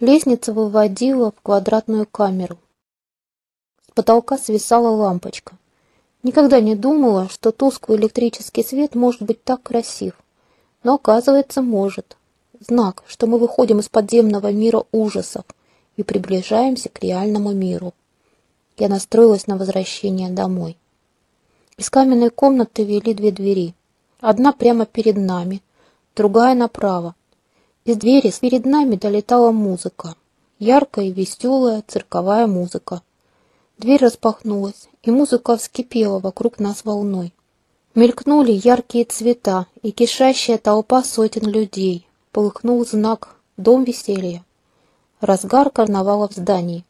Лестница выводила в квадратную камеру. С потолка свисала лампочка. Никогда не думала, что тусклый электрический свет может быть так красив. Но, оказывается, может. Знак, что мы выходим из подземного мира ужасов и приближаемся к реальному миру. Я настроилась на возвращение домой. Из каменной комнаты вели две двери. Одна прямо перед нами, другая направо. Из двери перед нами долетала музыка. Яркая и веселая цирковая музыка. Дверь распахнулась, и музыка вскипела вокруг нас волной. Мелькнули яркие цвета, и кишащая толпа сотен людей. Полыхнул знак «Дом веселья». Разгар карнавала в здании.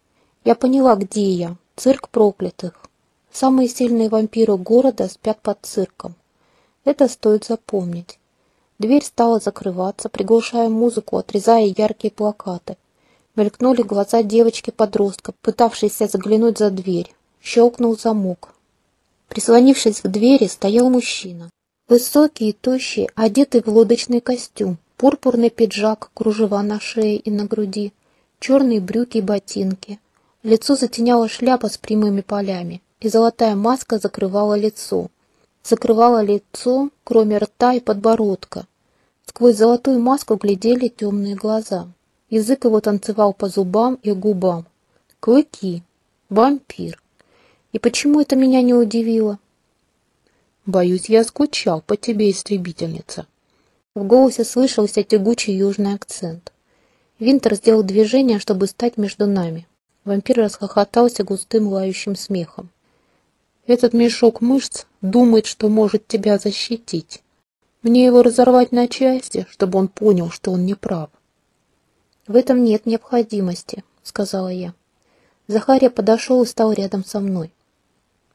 Я поняла, где я. Цирк проклятых. Самые сильные вампиры города спят под цирком. Это стоит запомнить. Дверь стала закрываться, приглушая музыку, отрезая яркие плакаты. Мелькнули глаза девочки-подростка, пытавшейся заглянуть за дверь. Щелкнул замок. Прислонившись к двери, стоял мужчина. Высокий и тощий, одетый в лодочный костюм, пурпурный пиджак, кружева на шее и на груди, черные брюки и ботинки. Лицо затеняла шляпа с прямыми полями, и золотая маска закрывала лицо. Закрывала лицо, кроме рта и подбородка. Сквозь золотую маску глядели темные глаза. Язык его танцевал по зубам и губам. Клыки. Вампир. И почему это меня не удивило? Боюсь, я скучал по тебе, истребительница. В голосе слышался тягучий южный акцент. Винтер сделал движение, чтобы стать между нами. Вампир расхохотался густым лающим смехом. Этот мешок мышц думает, что может тебя защитить. Мне его разорвать на части, чтобы он понял, что он не прав. «В этом нет необходимости», — сказала я. Захария подошел и стал рядом со мной.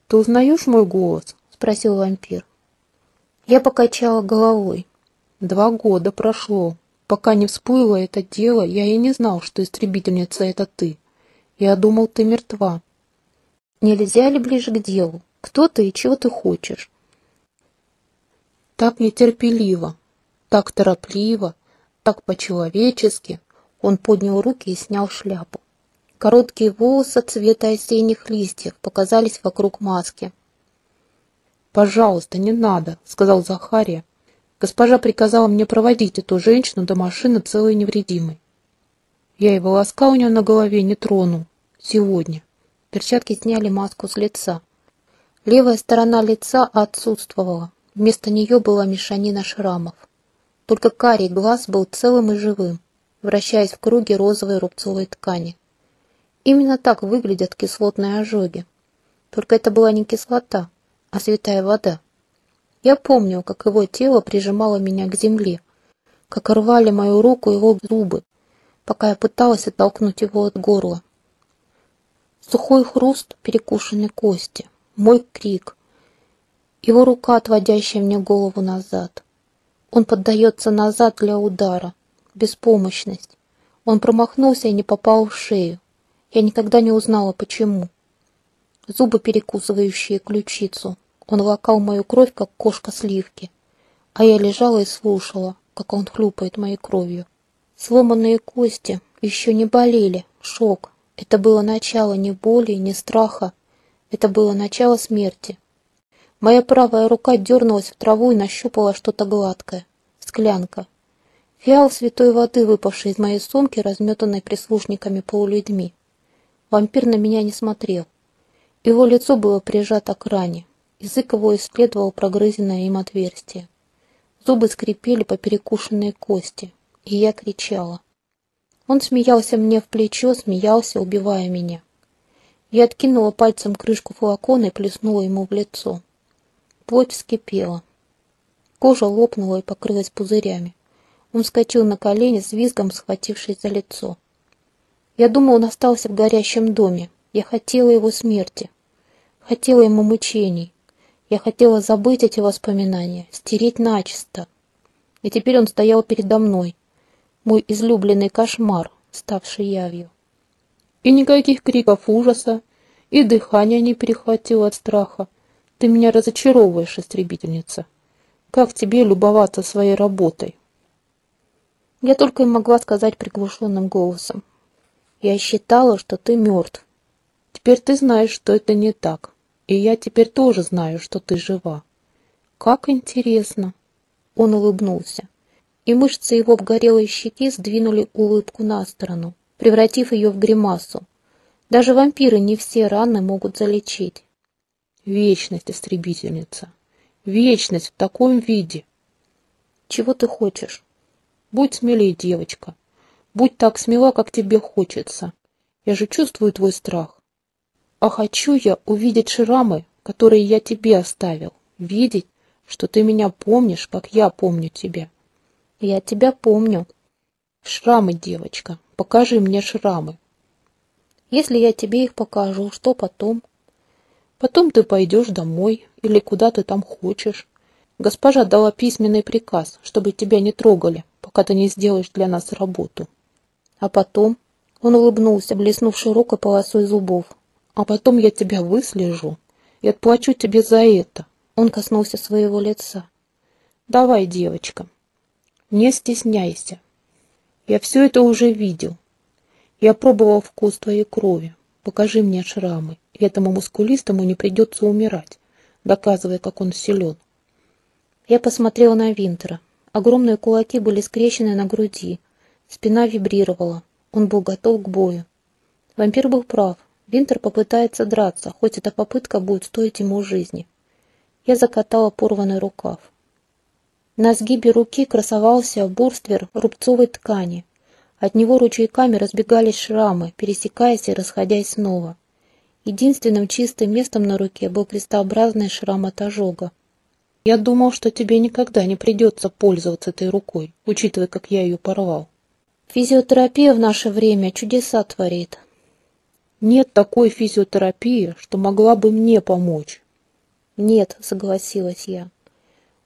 «Ты узнаешь мой голос?» — спросил вампир. Я покачала головой. «Два года прошло. Пока не всплыло это дело, я и не знал, что истребительница — это ты. Я думал, ты мертва». «Нельзя ли ближе к делу? Кто ты и чего ты хочешь?» Так нетерпеливо, так торопливо, так по-человечески, он поднял руки и снял шляпу. Короткие волосы цвета осенних листьев показались вокруг маски. «Пожалуйста, не надо», — сказал Захария. «Госпожа приказала мне проводить эту женщину до машины целой и невредимой. Я и волоска у нее на голове не трону. Сегодня». Перчатки сняли маску с лица. Левая сторона лица отсутствовала. Вместо нее была мешанина шрамов. Только карий глаз был целым и живым вращаясь в круге розовой рубцовой ткани. Именно так выглядят кислотные ожоги. Только это была не кислота, а святая вода. Я помню, как его тело прижимало меня к земле, как рвали мою руку его зубы, пока я пыталась оттолкнуть его от горла. Сухой хруст перекушенной кости, мой крик, его рука, отводящая мне голову назад. Он поддается назад для удара, беспомощность. Он промахнулся и не попал в шею. Я никогда не узнала, почему. Зубы, перекусывающие ключицу. Он лакал мою кровь, как кошка сливки. А я лежала и слушала, как он хлюпает моей кровью. Сломанные кости еще не болели. Шок. Это было начало ни боли, ни страха. Это было начало смерти. Моя правая рука дернулась в траву и нащупала что-то гладкое. Склянка. Фиал святой воды, выпавший из моей сумки, разметанной прислушниками полулюдьми. Вампир на меня не смотрел. Его лицо было прижато к ране. Язык его исследовал прогрызенное им отверстие. Зубы скрипели по перекушенной кости, и я кричала. Он смеялся мне в плечо, смеялся, убивая меня. Я откинула пальцем крышку флакона и плеснула ему в лицо. Плоть вскипела. Кожа лопнула и покрылась пузырями. Он вскочил на колени, с визгом схватившись за лицо. Я думал, он остался в горящем доме. Я хотела его смерти. Хотела ему мучений. Я хотела забыть эти воспоминания, стереть начисто. И теперь он стоял передо мной. Мой излюбленный кошмар, ставший явью. И никаких криков ужаса, и дыхание не перехватило от страха. Ты меня разочаровываешь, истребительница. Как тебе любоваться своей работой? Я только и могла сказать приглушенным голосом. Я считала, что ты мертв. Теперь ты знаешь, что это не так. И я теперь тоже знаю, что ты жива. Как интересно. Он улыбнулся, и мышцы его обгорелой щеки сдвинули улыбку на сторону, превратив ее в гримасу. Даже вампиры не все раны могут залечить. Вечность, истребительница. Вечность в таком виде. Чего ты хочешь? Будь смелее, девочка. Будь так смела, как тебе хочется. Я же чувствую твой страх. А хочу я увидеть шрамы, которые я тебе оставил. Видеть, что ты меня помнишь, как я помню тебя. Я тебя помню. Шрамы, девочка, покажи мне шрамы. Если я тебе их покажу, что потом? Потом ты пойдешь домой или куда ты там хочешь. Госпожа дала письменный приказ, чтобы тебя не трогали, пока ты не сделаешь для нас работу. А потом он улыбнулся, блеснув широкой полосой зубов. А потом я тебя выслежу и отплачу тебе за это. Он коснулся своего лица. Давай, девочка, не стесняйся. Я все это уже видел. Я пробовал вкус твоей крови. Покажи мне шрамы, и этому мускулистому не придется умирать, доказывая, как он силен. Я посмотрела на Винтера. Огромные кулаки были скрещены на груди. Спина вибрировала. Он был готов к бою. Вампир был прав. Винтер попытается драться, хоть эта попытка будет стоить ему жизни. Я закатала порванный рукав. На сгибе руки красовался бурствер рубцовой ткани. От него ручейками разбегались шрамы, пересекаясь и расходясь снова. Единственным чистым местом на руке был крестообразный шрам от ожога. Я думал, что тебе никогда не придется пользоваться этой рукой, учитывая, как я ее порвал. Физиотерапия в наше время чудеса творит. Нет такой физиотерапии, что могла бы мне помочь. Нет, согласилась я.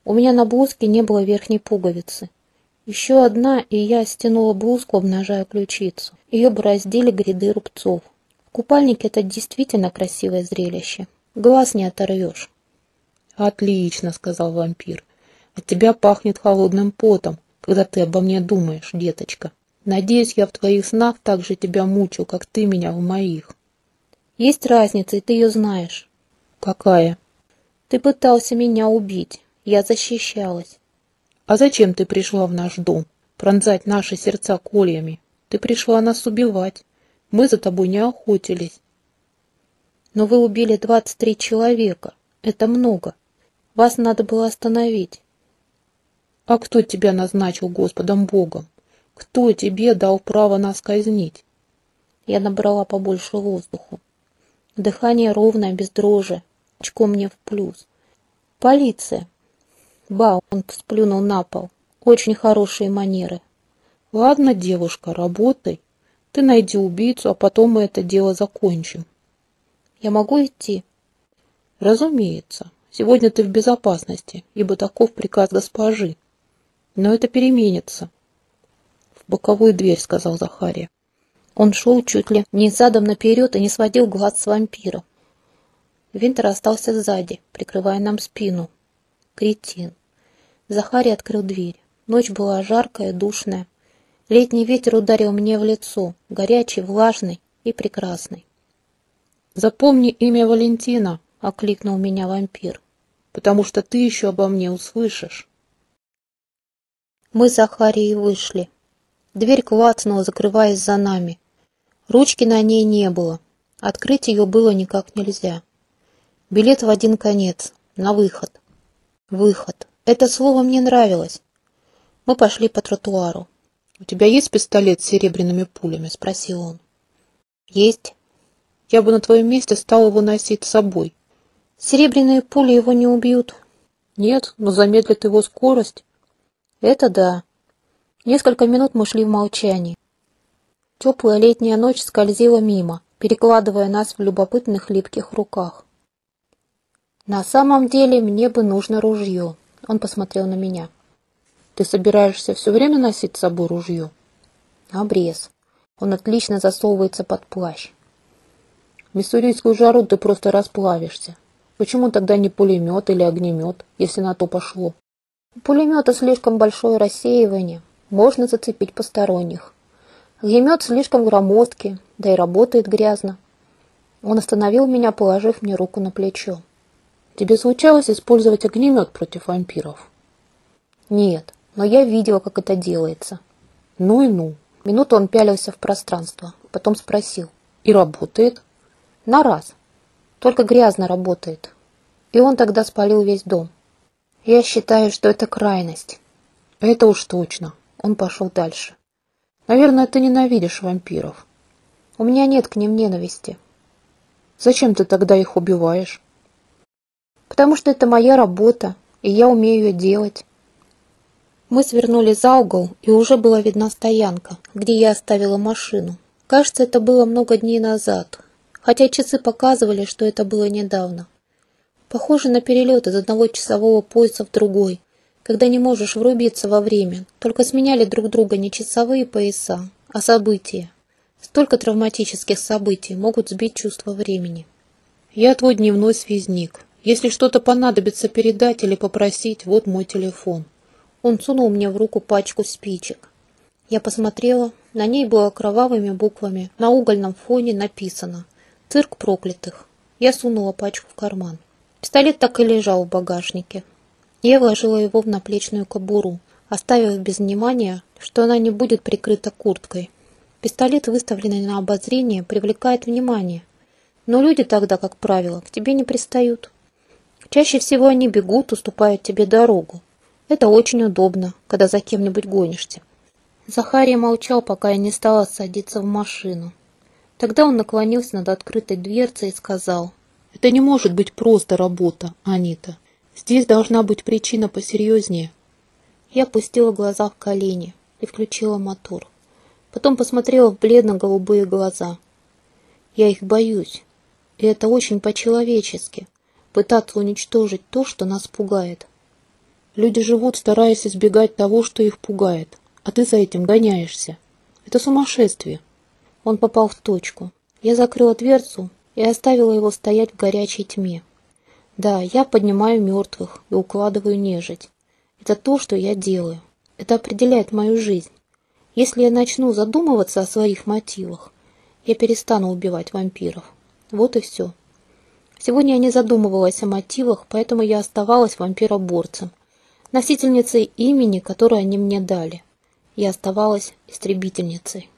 У меня на блузке не было верхней пуговицы. Еще одна, и я стянула блузку, обнажая ключицу. Ее бороздили гряды рубцов. В купальнике это действительно красивое зрелище. Глаз не оторвешь. «Отлично», — сказал вампир. «От тебя пахнет холодным потом, когда ты обо мне думаешь, деточка. Надеюсь, я в твоих снах так же тебя мучил, как ты меня в моих». «Есть разница, и ты ее знаешь». «Какая?» «Ты пытался меня убить. Я защищалась». «А зачем ты пришла в наш дом? Пронзать наши сердца кольями? Ты пришла нас убивать. Мы за тобой не охотились». «Но вы убили двадцать три человека. Это много. Вас надо было остановить. А кто тебя назначил Господом Богом? Кто тебе дал право нас казнить? Я набрала побольше воздуху. Дыхание ровное, без дрожи. Очко мне в плюс. Полиция. Ба, он сплюнул на пол. Очень хорошие манеры. Ладно, девушка, работай. Ты найди убийцу, а потом мы это дело закончим. Я могу идти? Разумеется. Сегодня ты в безопасности, ибо таков приказ госпожи. Но это переменится. В боковую дверь, сказал Захария. Он шел чуть ли не задом наперед и не сводил глаз с вампира. Винтер остался сзади, прикрывая нам спину. Кретин. Захарий открыл дверь. Ночь была жаркая, душная. Летний ветер ударил мне в лицо, горячий, влажный и прекрасный. «Запомни имя Валентина», — окликнул меня вампир. «Потому что ты еще обо мне услышишь». Мы с Захарией вышли. Дверь клацнула, закрываясь за нами. Ручки на ней не было. Открыть ее было никак нельзя. Билет в один конец. На выход. Выход. Это слово мне нравилось. Мы пошли по тротуару. «У тебя есть пистолет с серебряными пулями?» — спросил он. «Есть». Я бы на твоем месте стал его носить с собой. Серебряные пули его не убьют. Нет, но замедлят его скорость. Это да. Несколько минут мы шли в молчании. Теплая летняя ночь скользила мимо, перекладывая нас в любопытных липких руках. На самом деле мне бы нужно ружье. Он посмотрел на меня. Ты собираешься все время носить с собой ружье? Обрез. Он отлично засовывается под плащ. Миссурийскую жару ты просто расплавишься. Почему тогда не пулемет или огнемет, если на то пошло? У пулемета слишком большое рассеивание. Можно зацепить посторонних. Огнемет слишком громоздкий, да и работает грязно. Он остановил меня, положив мне руку на плечо. Тебе случалось использовать огнемет против вампиров? Нет, но я видела, как это делается. Ну и ну. Минуту он пялился в пространство, потом спросил. И работает? На раз. Только грязно работает. И он тогда спалил весь дом. Я считаю, что это крайность. Это уж точно. Он пошел дальше. Наверное, ты ненавидишь вампиров. У меня нет к ним ненависти. Зачем ты тогда их убиваешь? Потому что это моя работа, и я умею ее делать. Мы свернули за угол, и уже была видна стоянка, где я оставила машину. Кажется, это было много дней назад, хотя часы показывали, что это было недавно. Похоже на перелет из одного часового пояса в другой, когда не можешь врубиться во время, только сменяли друг друга не часовые пояса, а события. Столько травматических событий могут сбить чувство времени. Я твой дневной связник. Если что-то понадобится передать или попросить, вот мой телефон. Он сунул мне в руку пачку спичек. Я посмотрела, на ней было кровавыми буквами, на угольном фоне написано «Цирк проклятых». Я сунула пачку в карман. Пистолет так и лежал в багажнике. Я вложила его в наплечную кобуру, оставив без внимания, что она не будет прикрыта курткой. Пистолет, выставленный на обозрение, привлекает внимание. Но люди тогда, как правило, к тебе не пристают. Чаще всего они бегут, уступают тебе дорогу. Это очень удобно, когда за кем-нибудь гонишься. Захария молчал, пока я не стала садиться в машину. Тогда он наклонился над открытой дверцей и сказал, «Это не может быть просто работа, Анита. Здесь должна быть причина посерьезнее». Я опустила глаза в колени и включила мотор. Потом посмотрела в бледно-голубые глаза. Я их боюсь, и это очень по-человечески — пытаться уничтожить то, что нас пугает. Люди живут, стараясь избегать того, что их пугает, а ты за этим гоняешься. Это сумасшествие. Он попал в точку. Я закрыла дверцу и оставила его стоять в горячей тьме. Да, я поднимаю мертвых и укладываю нежить. Это то, что я делаю. Это определяет мою жизнь. Если я начну задумываться о своих мотивах, я перестану убивать вампиров. Вот и все. Сегодня я не задумывалась о мотивах, поэтому я оставалась вампироборцем, носительницей имени, которое они мне дали. Я оставалась истребительницей.